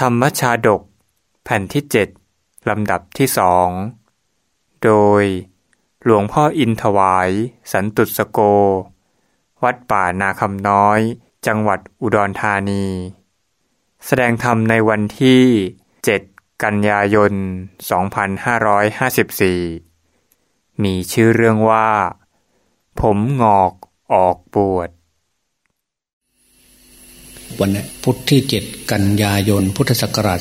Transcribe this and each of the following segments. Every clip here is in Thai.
ธรรมชาดก แผ่นที่เจ็ดลำดับที่สองโดย หลวงพ่ออินถวาย สันตุสโก วัดป่านาคำน้อย จังหวัดอุดรธานี แสดงธรรมในวันที่7กันยายน 2554 มีชื่อเรื่องว่า ผมงอกออกปวด วันนี้พุทธที่เจ็ดกันยายน พุทธศักราช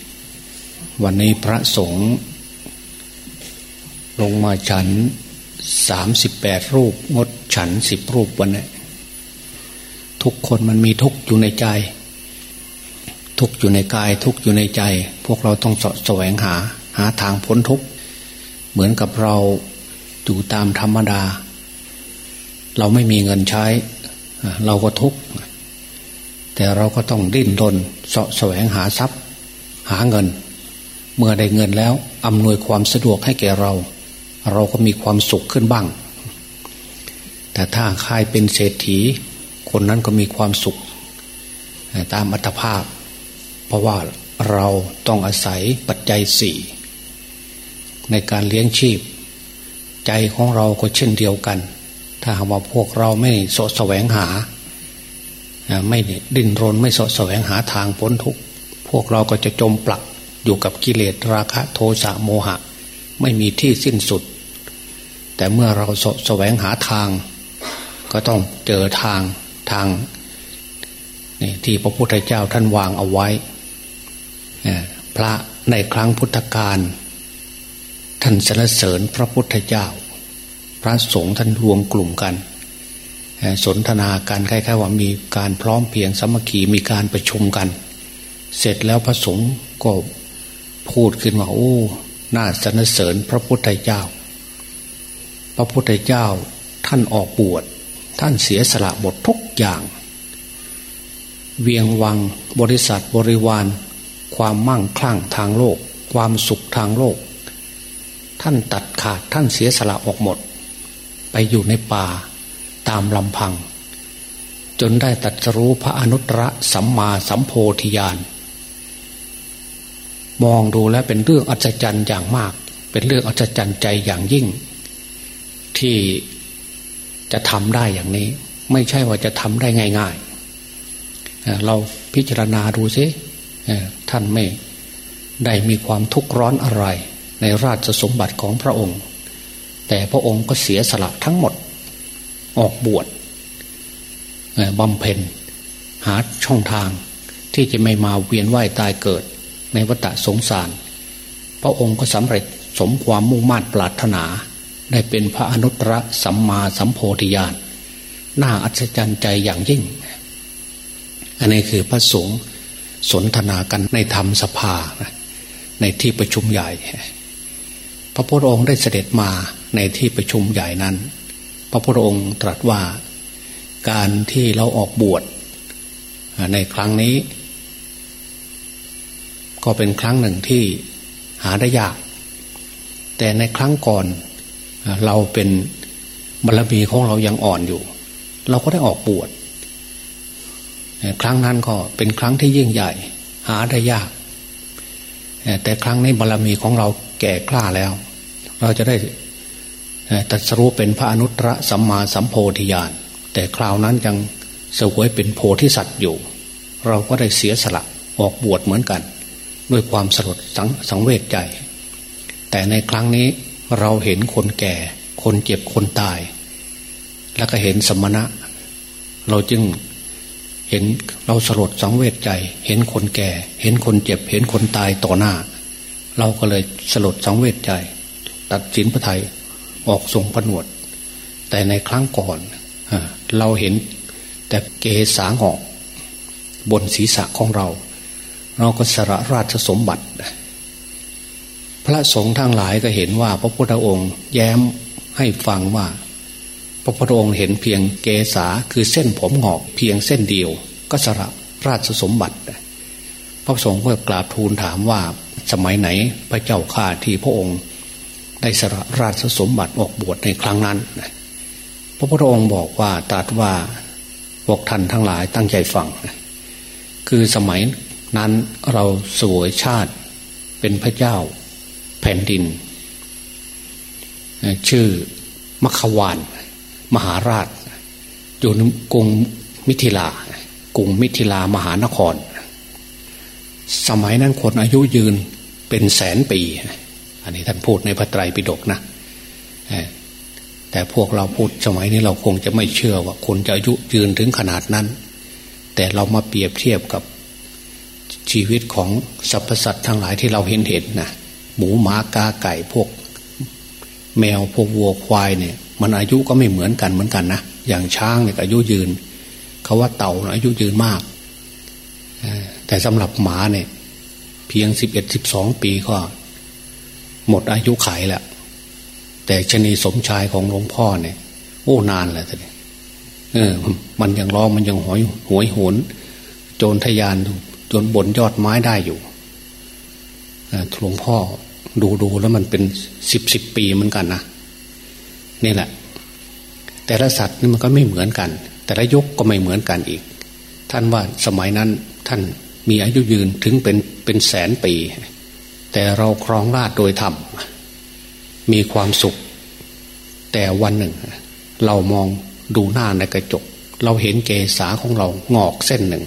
2554 วันนี้พระสงฆ์ลงมาฉัน 38 รูปงดฉันสิบรูปวันนี้ทุกคนมันมีทุกข์อยู่ในใจ ทุกข์อยู่ในกาย ทุกข์อยู่ในใจ พวกเราต้องสแสวงหาหาทางพ้นทุกข์เหมือนกับเราอยู่ตามธรรมดา เราไม่มีเงินใช้ เราก็ทุกข์แต่เราก็ต้องดิ้นรนสะแสวงหาทรัพย์ หาเงิน เมื่อได้เงินแล้วอำนวยความสะดวกให้แก่เรา เราก็มีความสุขขึ้นบ้าง แต่ถ้าใครเป็นเศรษฐี คนนั้นก็มีความสุข ตามอัตภาพ เพราะว่าเราต้องอาศัยปัจจัยสี่ในการเลี้ยงชีพ ใจของเราก็เช่นเดียวกัน ถ้าหากว่าพวกเราไม่สะแสวงหา ไม่ดิ้นรนไม่สะแสวงหาทางพ้นทุกข์พวกเราก็จะจมปลักอยู่กับกิเลสราคะโทสะโมหะ ไม่มีที่สิ้นสุด แต่เมื่อเราสะแสวงหาทาง ก็ต้องเจอทางทางนี่ที่พระพุทธเจ้าท่านวางเอาไว้ พระในครั้งพุทธกาลท่านสรรเสริญพระพุทธเจ้า พระสงฆ์ท่านรวมกลุ่มกัน สนทนาการคล้ายๆว่ามีการพร้อมเพียงสมัคคีมีการประชุมกัน เสร็จแล้วพระสงฆ์ก็พูดขึ้นว่าโอ้น่าสรรเสริญพระพุทธเจ้า พระพุทธเจ้าท่านออกบวชท่านเสียสละบททุกอย่าง เวียงวังบริษัทบริวาร ความมั่งคลั่งทางโลก ความสุขทางโลก ท่านตัดขาดท่านเสียสละออกหมด ไปอยู่ในป่าตามลำพัง จนได้ตัดรู้พระอนุตตรสัมมาสัมโพธิญาณมองดูแล้วเป็นเรื่องอัศจรรย์อย่างมาก เป็นเรื่องอัศจรรย์ใจอย่างยิ่ง ที่จะทำได้อย่างนี้ ไม่ใช่ว่าจะทำได้ง่าย ๆ เราพิจารณาดูซิท่านไม่ได้มีความทุกข์ร้อนอะไรในราชสมบัติของพระองค์ แต่พระองค์ก็เสียสละทั้งหมด ออกบวชบำเพ็ญหาช่องทางที่จะไม่มาเวียนว่ายตายเกิดในวัฏสงสาร พระองค์ก็สำเร็จสมความมุ่งมั่นปรารถนา ได้เป็นพระอนุตตรสัมมาสัมโพธิญาณน่าอัศจรรย์ใจอย่างยิ่ง อันนี้คือพระสงฆ์สนทนากันในธรรมสภา ในที่ประชุมใหญ่ พระพุทธองค์ได้เสด็จมา ในที่ประชุมใหญ่นั้น พระพุทธองค์ตรัสว่าการที่เราออกบวชในครั้งนี้ ก็เป็นครั้งหนึ่งที่หาได้ยาก แต่ในครั้งก่อนเราเป็นบารมีของเรายังอ่อนอยู่ เราก็ได้ออกบวชครั้งนั้นก็เป็นครั้งที่ยิ่งใหญ่ หาได้ยาก แต่ครั้งนี้บารมีของเราแก่กล้าแล้ว เราจะได้ ตัดสรู้เป็นพระอนุตตรสัมมาสัมโพธิญาณแต่คราวนั้นยังสวยเป็นโพธิสัตว์อยู่ เราก็ได้เสียสละออกบวชเหมือนกัน ด้วยความสลดสังสงเวชใจ แต่ในครั้งนี้เราเห็นคนแก่ คนเจ็บคนตาย แล้วก็เห็นสมณะ เราจึงเห็นเราสลดสังเวชใจ เห็นคนแก่ เห็นคนเจ็บ เห็นคนตายต่อหน้า เราก็เลยสลดสังเวชใจ ตัดสินพระไทย ออกทรงผนวด แต่ในครั้งก่อนเราเห็นแต่เกสางอกบนศีรษะของเรา เราก็สละราชสมบัติ พระสงฆ์ทั้งหลายก็เห็นว่าพระพุทธองค์แย้มให้ฟังว่า พระพุทธองค์เห็นเพียงเกษาคือเส้นผมหงอกเพียงเส้นเดียว ก็สละราชสมบัติ พระสงฆ์ก็กราบทูลถามว่าสมัยไหนพระเจ้าข้าที่พระองค์ ได้สละราชสมบัติออกบวชในครั้งนั้นพระพุทธองค์บอกว่าตรัสว่าพวกท่านทั้งหลายตั้งใจฟังคือสมัยนั้นเราสวยชาติเป็นพระเจ้าแผ่นดิน ชื่อมัควาน มหาราช อยู่ในกรุงมิถิลากรุงมิถิลามหานคร สมัยนั้นคนอายุยืนเป็นแสนปี อันนี้ท่านพูดในพระไตรปิฎกนะแต่พวกเราพูดสมัยนี้เราคงจะไม่เชื่อว่าคนจะอายุยืนถึงขนาดนั้น แต่เรามาเปรียบเทียบกับชีวิตของสรรพสัตว์ทั้งหลายที่เราเห็นเห็นนะหมูหมากาไก่พวก แมวพวกวัวควายเนี่ย มันอายุก็ไม่เหมือนกันเหมือนกันนะอย่างช้างเนี่ยอายุยืนเขาว่าเต่าอายุยืนมากแต่สำหรับหมาเนี่ย เพียงสิบเอ็ดสิบสองปีก็ หมดอายุไขแล้วแต่ชนีสมชายของหลวงพ่อเนี่ย โอ้นานแล้วท่านเออ มันยังร้องมันยังหอยหวยโหนโจรทยานจนบนยอดไม้ได้อยู่หลวงพ่อดูดูแล้วมันเป็นสิบสิบปีเหมือนกันนะนี่แหละ แต่ละสัตว์นี่มันก็ไม่เหมือนกัน แต่ละยกก็ไม่เหมือนกันอีก ท่านว่าสมัยนั้นท่านมีอายุยืนถึงเป็นเป็นแสนปี แต่เราครองราชโดยธรรม มีความสุข แต่วันหนึ่ง เรามองดูหน้าในกระจก เราเห็นเกษาของเรางอกเส้นหนึ่ง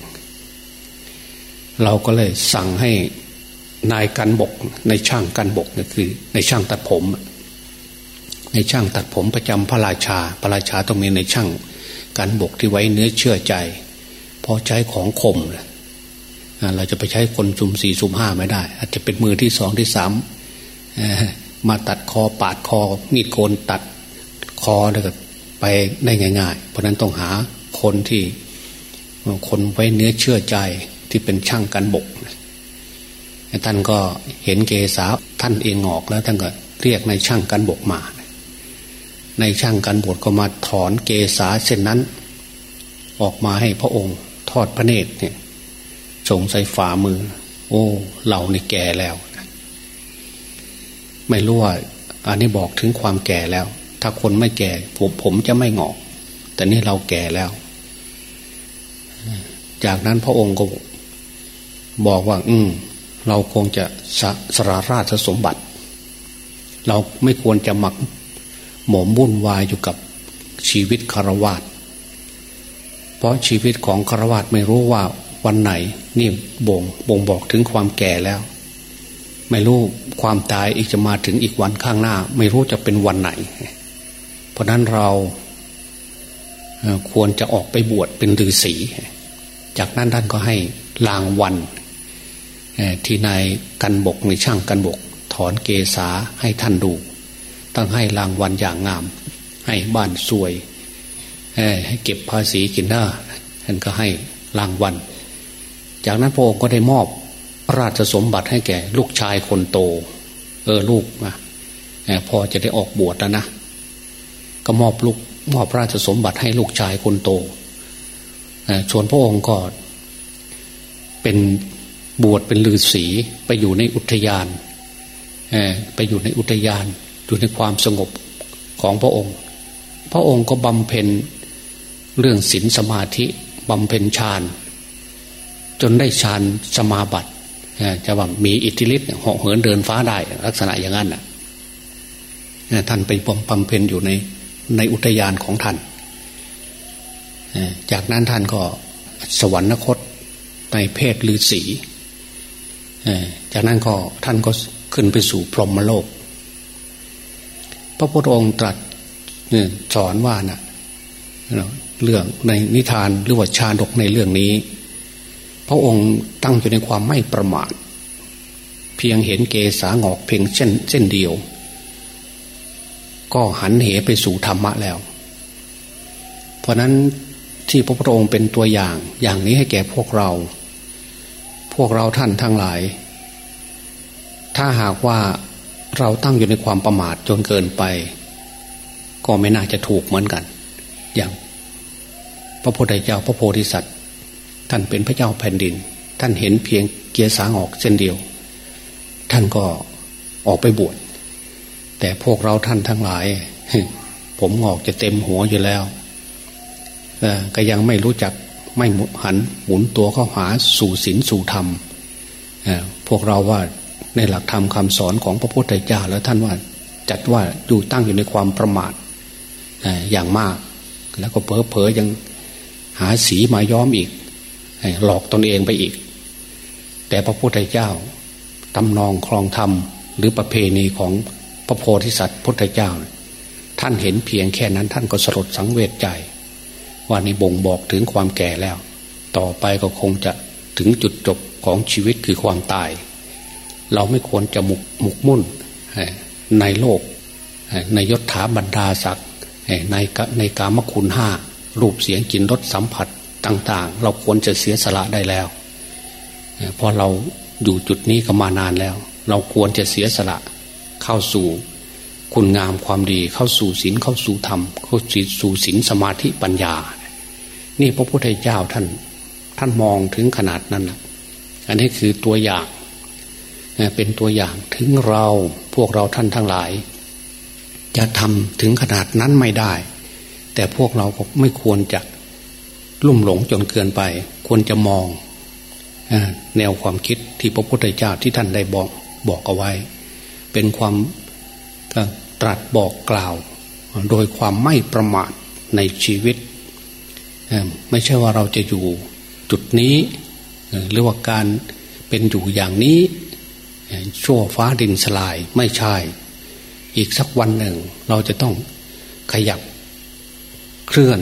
เราก็เลยสั่งให้นายกันบก ในช่างกันบกนี่คือ ในช่างตัดผม ในช่างตัดผมประจำพระราชา พระราชาต้องมีในช่างกันบกที่ไว้เนื้อเชื่อใจ พอใช้ของคม เราจะไปใช้คนซุ่มสี่ซุ่มห้าไม่ได้ อาจจะเป็นมือที่สองที่สามมาตัดคอปาดคอ มีดโกนตัดคอแล้วก็ไปได้ง่าย ๆ เพราะนั้นต้องหาคนที่คนไว้เนื้อเชื่อใจที่เป็นช่างกันบกท่านก็เห็นเกษาท่านเองออกแล้วท่านก็เรียกในช่างกันบกมา ในช่างกันบกก็มาถอนเกษาเส้นนั้น ออกมาให้พระองค์ทอดพระเนตรเนี่ย ส่งใส่ฝ่ามือ โอ้ เราเนี่แก่แล้ว ไม่รู้ว่า อันนี้บอกถึงความแก่แล้ว ถ้าคนไม่แก่ ผมผมจะไม่งอก แต่นี่เราแก่แล้ว จากนั้นพระองค์ก็บอกว่า อืมเราคงจะสสราราชสมบัติ เราไม่ควรจะหมักหมมบุ่นวายอยู่กับชีวิตคารวาสเพราะชีวิตของคารวาสไม่รู้ว่า วันไหน นี่บ่งบ่งบอกถึงความแก่แล้ว ไม่รู้ความตายอีกจะมาถึงอีกวันข้างหน้า ไม่รู้จะเป็นวันไหน เพราะนั้นเราควรจะออกไปบวชเป็นฤาษีจากนั้นท่านก็ให้ลางวันที่นายกันบกในช่างกันบก ถอนเกษาให้ท่านดูตั้งให้รางวัลอย่างงาม ให้บ้านสวยให้เก็บภาษีกินหน้าท่านก็ให้รางวัล จากนั้นพระองค์ก็ได้มอบราชสมบัติให้แก่ลูกชายคนโต เออลูกมาพอจะได้ออกบวชแล้วนะก็มอบลูกมอบราชสมบัติให้ลูกชายคนโตส่วนพระองค์ก็เป็นบวชเป็นฤาษีไปอยู่ในอุทยานไปอยู่ในอุทยาน อยู่ในความสงบของพระองค์ พระองค์ก็บำเพ็ญเรื่องศีลสมาธิบำเพ็ญฌาน จนได้ฌานสมาบัติจะว่ามีอิทธิฤทธิ์เหาะเหินเดินฟ้าได้ ลักษณะอย่างนั้นน่ะท่านไปปมำเพ็ญอยู่ในในอุทยานของท่าน จากนั้นท่านก็สวรรคตในเพศฤาษีจากนั้นก็ท่านก็ขึ้นไปสู่พรหมโลก พระพุทธองค์ตรัสสอนว่าน่ะเรื่องในนิทานหรือว่าชาดกในเรื่องนี้ พระองค์ตั้งอยู่ในความไม่ประมาทเพียงเห็นเกสางอกเพียงเช่นเส้นเดียว ก็หันเหไปสู่ธรรมะแล้ว เพราะนั้นที่พระพุทธองค์เป็นตัวอย่างอย่างนี้ให้แก่พวกเรา พวกเราท่านทั้งหลาย ถ้าหากว่าเราตั้งอยู่ในความประมาทจนเกินไป ก็ไม่น่าจะถูกเหมือนกัน อย่าง พระพุทธเจ้าพระโพธิสัตว์ ท่านเป็นพระเจ้าแผ่นดิน ท่านเห็นเพียงเกียร์สางออกเส้นเดียว ท่านก็ออกไปบวชแต่พวกเราท่านทั้งหลาย ผมงอกจะเต็มหัวอยู่แล้วก็ยังไม่รู้จักไม่หันหมุนตัวเข้าหาสู่ศีลสู่ธรรมพวกเราว่าในหลักธรรมคำสอนของพระพุทธเจ้าแล้วท่านว่าจัดว่าอยู่ตั้งอยู่ในความประมาทอย่างมาก แล้วก็เพอเพอยังหาสีมาย้อมอีก หลอกตนเองไปอีก แต่พระพุทธเจ้าตำนองคลองธรรม หรือประเพณีของพระโพธิสัตว์พุทธเจ้า ท่านเห็นเพียงแค่นั้นท่านก็สลดสังเวชใจ ว่านี่บ่งบอกถึงความแก่แล้ว ต่อไปก็คงจะถึงจุดจบของชีวิตคือความตาย เราไม่ควรจะหมุกหมกมุ่นในโลก ในยศถาบรรดาศักดิ์ในในกามคุณห้ารูปเสียงกลิ่นรสสัมผัส ต่าง ๆ เราควรจะเสียสละได้แล้วเพอเราอยู่จุดนี้ก็มานานแล้ว เราควรจะเสียสละเข้าสู่คุณงามความดีเข้าสู่ศีลเข้าสู่ธรรม เข้าสู่ศีลสมาธิปัญญา นี่พระพุทธเจ้าท่าน ท่านมองถึงขนาดนั้นนะอันนี้คือตัวอย่างเป็นตัวอย่างถึงเราพวกเราท่านทั้งหลาย จะทำถึงขนาดนั้นไม่ได้ แต่พวกเราก็ไม่ควรจะ ลุ่มหลงจนเกินไป ควรจะมองแนวความคิดที่พระพุทธเจ้าที่ท่านได้บอกบอกเอาไว้ เป็นความตรัสบอกกล่าว โดยความไม่ประมาทในชีวิต ไม่ใช่ว่าเราจะอยู่จุดนี้หรือว่าการเป็นอยู่อย่างนี้ ชั่วฟ้าดินสลายไม่ใช่ อีกสักวันหนึ่ง เราจะต้องขยับเคลื่อน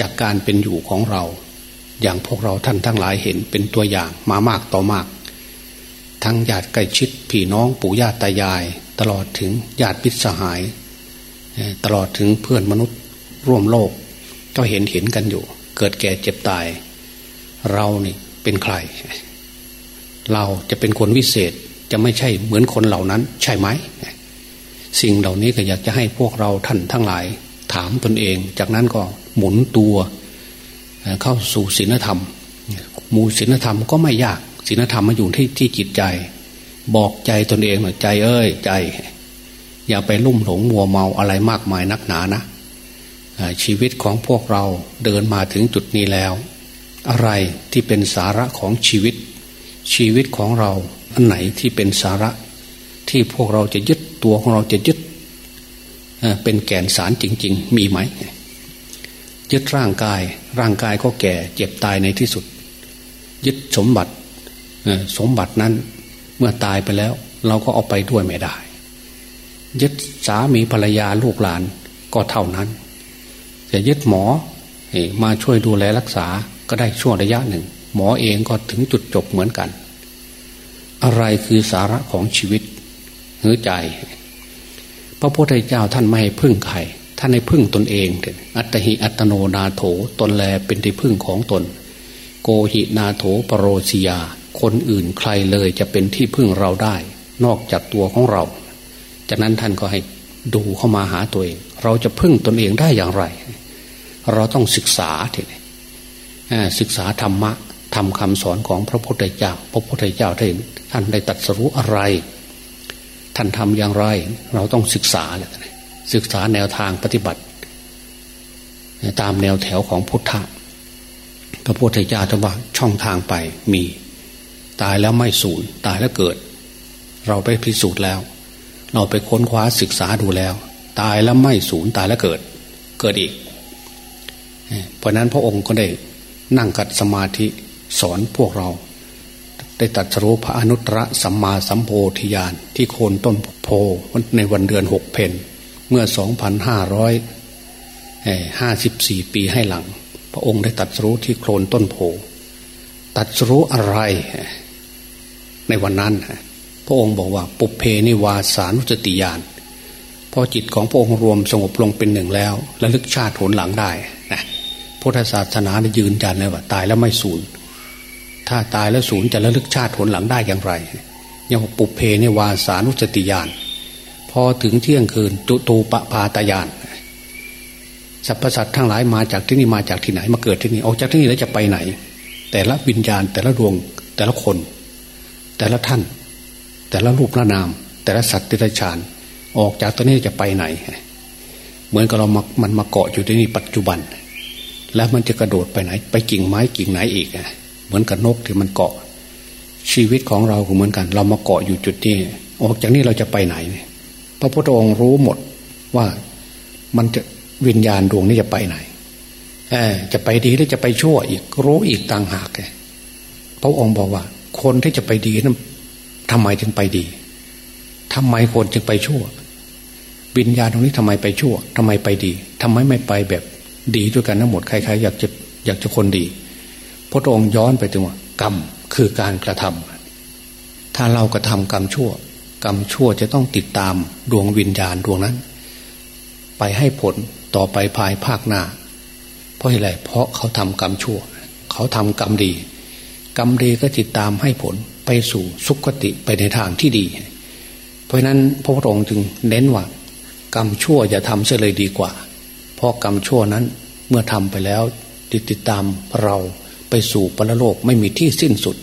จากการเป็นอยู่ของเรา อย่างพวกเราท่านทั้งหลายเห็นเป็นตัวอย่างมามากต่อมาก ทั้งญาติใกล้ชิดพี่น้องปู่ย่าตายาย ตลอดถึงญาติพิสหาย ตลอดถึงเพื่อนมนุษย์ร่วมโลก ก็เห็นเห็นกันอยู่ เกิดแก่เจ็บตาย เรานี่เป็นใคร เราจะเป็นคนวิเศษจะไม่ใช่เหมือนคนเหล่านั้น ใช่ไหมสิ่งเหล่านี้ก็อยากจะให้พวกเราท่านทั้งหลาย ถามตนเอง จากนั้นก็ หมุนตัวเข้าสู่ศีลธรรม มูศีลธรรมก็ไม่ยากศีลธรรมมาอยู่ที่ที่จิตใจ บอกใจตนเองหน่อยใจเอ้ยใจ อย่าไปลุ่มหลงมัวเมาอะไรมากมายนักหนานะชีวิตของพวกเราเดินมาถึงจุดนี้แล้ว อะไรที่เป็นสาระของชีวิต ชีวิตของเราอันไหนที่เป็นสาระ ที่พวกเราจะยึดตัวของเราจะยึดเป็นแก่นสารจริง ๆ มีไหม ยึดร่างกาย ร่างกายก็แก่เจ็บตายในที่สุด ยึดสมบัติสมบัตินั้นเมื่อตายไปแล้ว เราก็เอาไปด้วยไม่ได้ ยึดสามีภรรยาลูกหลานก็เท่านั้นจะยึดหมอมาช่วยดูแลรักษาก็ได้ช่วงระยะหนึ่ง หมอเองก็ถึงจุดจบเหมือนกัน อะไรคือสาระของชีวิตหือใจ พระพุทธเจ้าท่านไม่ให้พึ่งใคร ท่านให้พึ่งตนเอง อัตหิอัตโนนาโถตนแลเป็นที่พึ่งของตน โกหินาโถปรโรสิยา คนอื่นใครเลยจะเป็นที่พึ่งเราได้ นอกจากตัวของเรา จากนั้นท่านก็ให้ดูเข้ามาหาตัวเอง เราจะพึ่งตนเองได้อย่างไร เราต้องศึกษาทีนี้ศึกษาธรรมะทำคำสอนของพระพุทธเจ้า พระพุทธเจ้าท่านท่านได้ตัดสรู้อะไร ท่านทำอย่างไร เราต้องศึกษาเลย ศึกษาแนวทางปฏิบัติ ตามแนวแถวของพุทธะพระพุทธเจ้าจะว่าช่องทางไปมี ตายแล้วไม่สูญตายแล้วเกิด เราไปพิสูจน์แล้ว เราไปค้นคว้าศึกษาดูแล้ว ตายแล้วไม่สูญตายแล้วเกิด เกิดอีก เพราะนั้นพระองค์ก็ได้นั่งกัดสมาธิสอนพวกเรา ได้ตัดรู้พระอนุตตรสัมมาสัมโพธิญาณที่โคนต้นโพในวันเดือนหกเพน เมื่อสองพันห้าร้อยห้าสิบสี่ปีให้หลัง พระองค์ได้ตัดรู้ที่โคลนต้นโพตัดรู้อะไร ในวันนั้น พระองค์บอกว่าปุเพนิวาสานุสติญาณพอจิตของพระองค์รวมสงบลงเป็นหนึ่งแล้วระลึกชาติผลหลังได้นะพุทธศาสนายืนยันเลยว่าตายแล้วไม่สูญถ้าตายแล้วสูญจะระลึกชาติผลหลังได้อย่างไรยังปุเพในวาสานุสติญาณ พอถึงเที่ยงคืนจุตูปปาตายานสรรพสัตว์ทั้งหลายมาจากที่นี่มาจากที่ไหน มาเกิดที่นี่ออกจากที่นี่แล้วจะไปไหน แต่ละวิญญาณ แต่ละดวง แต่ละคน แต่ละท่าน แต่ละรูปละนาม แต่ละสัตว์ติรชาน ออกจากตัวนี้จะไปไหน เหมือนกับเรามันมาเกาะอยู่ที่นี่ปัจจุบัน แล้วมันจะกระโดดไปไหน ไปกิ่งไม้กิ่งไหนอีกเหมือนกับนกที่มันเกาะ ชีวิตของเราก็เหมือนกัน เรามาเกาะอยู่จุดนี้ออกจากนี้เราจะไปไหนเนี่ย ระพุทธองค์รู้หมดว่ามันจะวิญญาณดวงนี้จะไปไหนจะไปดีหรือจะไปชั่วอีก รู้อีกต่างหากเลยพระองค์บอกว่า คนที่จะไปดีนั้นทำไมจึงไปดีทำไมคนจึงไปชั่ว วิญญาณตรงนี้ทำไมไปชั่วทำไมไปดีทำไมไม่ไปแบบดีด้วยกันทั้งหมดใครๆอยากจะอยากจะคนดีพระองค์ย้อนไปถึงว่ากรรมคือการกระทำถ้าเรากระทากรรมชั่ว กรรมชั่วจะต้องติดตามดวงวิญญาณดวงนั้น ไปให้ผลต่อไปภายภาคหน้า เพราะอะไรเพราะเขาทำกรรมชั่ว เขาทำกรรมดี กรรมดีก็ติดตามให้ผลไปสู่สุคติไปในทางที่ดี เพราะนั้นพระพุทธองค์จึงเน้นว่ากรรมชั่วอย่าทำเสียเลยดีกว่า เพราะกรรมชั่วนั้นเมื่อทำไปแล้วติดติดตามเราไปสู่ปรโลกไม่มีที่สิ้นสุด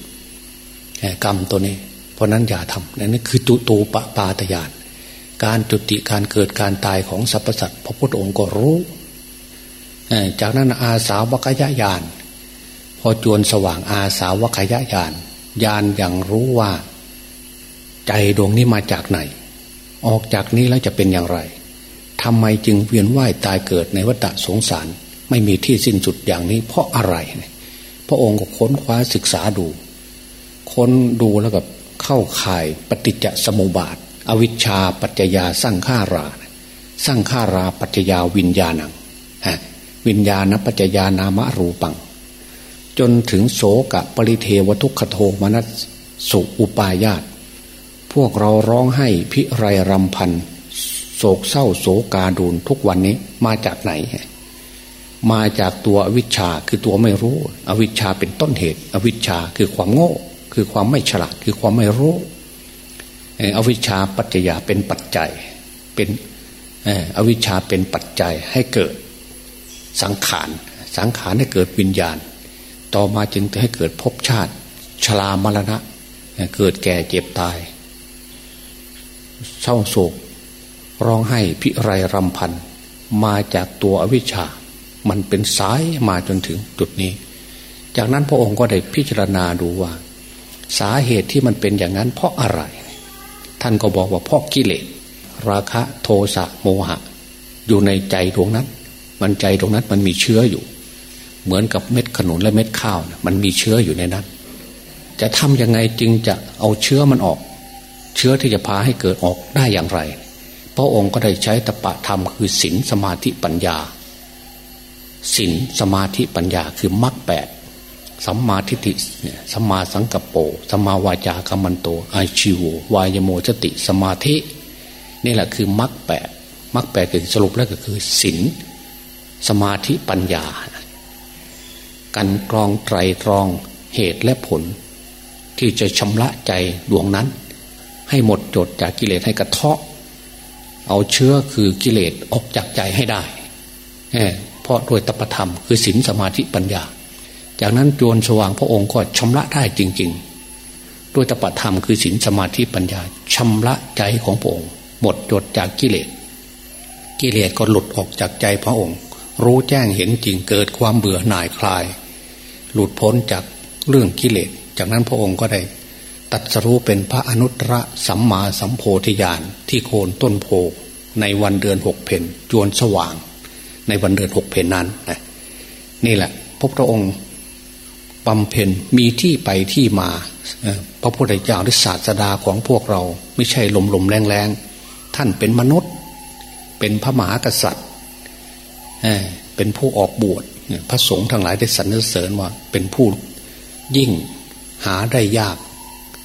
กรรมตัวนี้ ราะนั้นอย่าทำนั่นคือตุตูปปาตยาน การจุติการเกิดการตายของสรรพสัตว์พระพุทธองค์ก็รู้ จากนั้นอาสาวกยะญาณพอจวนสว่างอาสาวกยะญาณญาณอย่างรู้ว่า ใจดวงนี้มาจากไหน ออกจากนี้แล้วจะเป็นอย่างไรทำไมจึงเวียนว่ายตายเกิดในวัฏสงสาร ไม่มีที่สิ้นสุดอย่างนี้ เพราะอะไร พระองค์ก็ค้นคว้าศึกษาดู ค้นดูแล้วก็ เข้าข่ายปฏิจจสมุปบาท อวิชชาปัจจยาสร้างข้าราสร้างข้าราปัจจยาวิญญาณังวิญญาณปัจจยานามรูปัง จนถึงโสกะปริเทวทุกขโทมนัสสุอุปายาตพวกเราร้องให้พิไรรำพันโศกเศร้าโศกาดูนทุกวันนี้มาจากไหน มาจากตัวอวิชชาคือตัวไม่รู้ อวิชชาเป็นต้นเหตุ อวิชชาคือความโง่ คือความไม่ฉลาดคือความไม่รู้อวิชชาปัจจยาเป็นปัจจัยเป็นอวิชชาเป็นปัจจัยให้เกิดสังขารสังขารให้เกิดวิญญาณ ต่อมาจึงจะให้เกิดภพชาติชรามรณะ เกิดแก่เจ็บตายเศร้าโศก ร้องไห้พิไรรำพัน มาจากตัวอวิชชา มันเป็นสายมาจนถึงจุดนี้ จากนั้นพระองค์ก็ได้พิจารณาดูว่า สาเหตุที่มันเป็นอย่างนั้น เพราะอะไร ท่านก็บอกว่าเพราะกิเลสราคะโทสะโมหะ อยู่ในใจดวงนั้น มันใจตรงนั้นมันมีเชื้ออยู่ เหมือนกับเม็ดขนุนและเม็ดข้าวนะมันมีเชื้ออยู่ในนั้น จะทำยังไงจึงจะเอาเชื้อมันออก เชื้อที่จะพาให้เกิดออกได้อย่างไร พระองค์ก็ได้ใช้ตปะธรรมคือศีลสมาธิปัญญาศีลสมาธิปัญญาคือมรรคแปด สัมมาทิฏฐิเนี่ยสัมมาสังกัปโปสัมมาวาจากัมมันโตอาชิววายโมสติ สมาธิ นี่แหละคือมรรคแปดมรรคแปดคือสรุปแล้วก็คือศีลสมาธิปัญญา กันกรองไตรตรองเหตุและผล ที่จะชำระใจดวงนั้น ให้หมดจดจากกิเลสให้กระเทาะ เอาเชื้อคือกิเลสออกจากใจให้ได้เพราะโดยตปธรรมคือศีลสมาธิปัญญา จากนั้นจวนสว่างพระองค์ก็ชำระได้จริง ๆ ด้วยตปธรรมคือศีลสมาธิปัญญาชำระใจของพระองค์ หมดจดจากกิเลส กิเลสก็หลุดออกจากใจพระองค์ รู้แจ้งเห็นจริงเกิดความเบื่อหน่ายคลาย หลุดพ้นจากเรื่องกิเลส จากนั้นพระองค์ก็ได้ ตัดสรู้เป็นพระอนุตตรสัมมาสัมโพธิญาณที่โคนต้นโพในวันเดือนหกเพนจวนสว่าง ในวันเดือนหกเพนนั้นนี่แหละพระพุทธองค์ บำเพ็ญมีที่ไปที่มาพระพุทธเจ้าหรือศาสดาของพวกเราไม่ใช่ลมลมแรงแรงท่านเป็นมนุษย์ เป็นพระมหากษัตริย์เป็นผู้ออกบวชพระสงฆ์ทั้งหลายได้สรรเสริญว่าเป็นผู้ยิ่งหาได้ยาก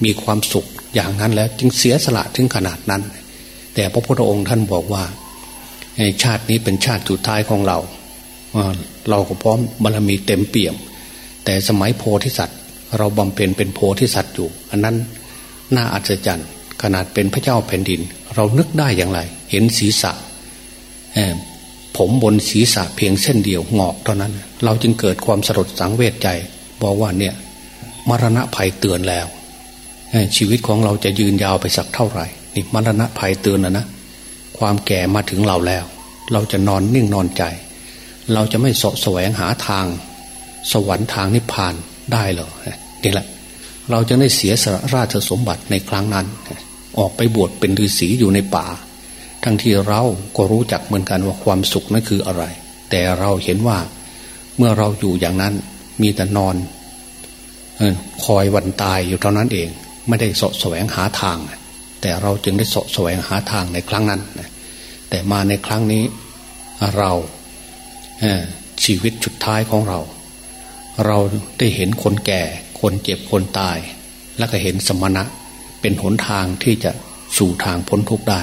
มีความสุขอย่างนั้นแล้ว จึงเสียสละถึงขนาดนั้น แต่พระพุทธองค์ท่านบอกว่าชาตินี้เป็นชาติสุดท้ายของเรา เราก็พร้อมบารมีเต็มเปี่ยม แต่สมัยโพธิสัตว์ เราบำเพ็ญเป็นโพธิสัตว์อยู่ อันนั้นน่าอัศจรรย์ขนาดเป็นพระเจ้าแผ่นดิน เรานึกได้อย่างไร เห็นศีรษะผมบนศีรษะเพียงเส้นเดียวงอกเท่านั้น เราจึงเกิดความสลดสังเวชใจบอกว่าเนี่ยมรณะภัยเตือนแล้ว ชีวิตของเราจะยืนยาวไปสักเท่าไหร่นี่มรณะภัยเตือนแล้วนะความแก่มาถึงเราแล้ว เราจะนอนนิ่งนอนใจ เราจะไม่สะแสวงหาทาง สวรรค์ทางนิพพานได้เหรอนี่แหละ เราจะได้เสียสละราชสมบัติในครั้งนั้น ออกไปบวชเป็นฤาษีอยู่ในป่า ทั้งที่เราก็รู้จักเหมือนกันว่าความสุขนั้นคืออะไร แต่เราเห็นว่าเมื่อเราอยู่อย่างนั้นมีแต่นอนคอยวันตายอยู่เท่านั้นเอง ไม่ได้สะแสวงหาทาง แต่เราจึงได้สะแสวงหาทางในครั้งนั้น แต่มาในครั้งนี้เราชีวิตชุดท้ายของเรา เราได้เห็นคนแก่ คนเจ็บคนตาย แล้วก็เห็นสมณะ เป็นหนทางที่จะสู่ทางพ้นทุกข์ได้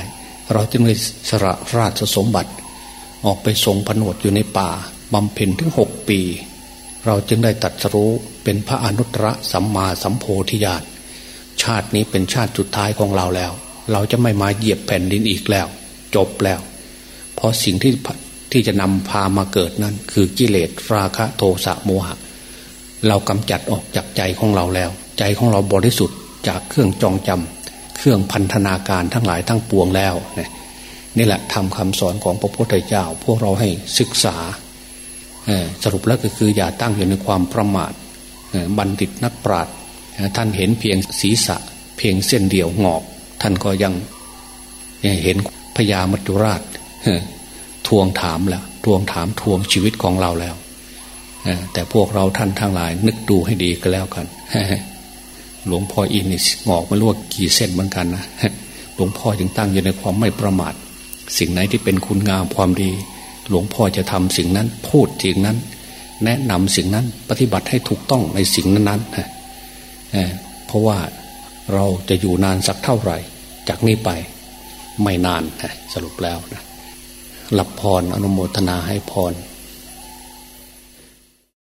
เราจึงได้สละราชสมบัติ ออกไปทรงผนวดอยู่ในป่าบำเพ็ญถึงหกปี เราจึงได้ตัดสู้เป็นพระอนุตตรสัมมาสัมโพธิญาณชาตินี้เป็นชาติสุดท้ายของเราแล้ว เราจะไม่มาเหยียบแผ่นดินอีกแล้ว จบแล้ว เพราะสิ่งที่ที่จะนำพามาเกิดนั้น คือกิเลสราคะโทสะโมหะ เรากำจัดออกจากใจของเราแล้ว ใจของเราบริสุทธิ์จากเครื่องจองจำเครื่องพันธนาการทั้งหลายทั้งปวงแล้วนี่แหละทำคำสอนของพระพุทธเจ้า พวกเราให้ศึกษาสรุปแล้วก็คืออย่าตั้งอยู่ในความประมาทบัณฑิตนักปราชญ์ท่านเห็นเพียงศีรษะ เพียงเส้นเดียวงอก ท่านก็ยังเห็นพญามัจจุราชทวงถามแล้วทวงถามทวงชีวิตของเราแล้ว แต่พวกเราท่านทั้งหลาย นึกดูให้ดีก็แล้วกันหลวงพ่ออินนี่งอกไม่รู้ว่ากี่เส้นเหมือนกันนะหลวงพ่อจึงตั้งอยู่ในความไม่ประมาท สิ่งไหนที่เป็นคุณงามความดี หลวงพ่อจะทำสิ่งนั้นพูดสิ่งนั้น แนะนำสิ่งนั้นปฏิบัติให้ถูกต้องในสิ่งนั้นๆเพราะว่าเราจะอยู่นานสักเท่าไหร่ จากนี้ไปไม่นานสรุปแล้วนะรับพรอนุโมทนาให้พร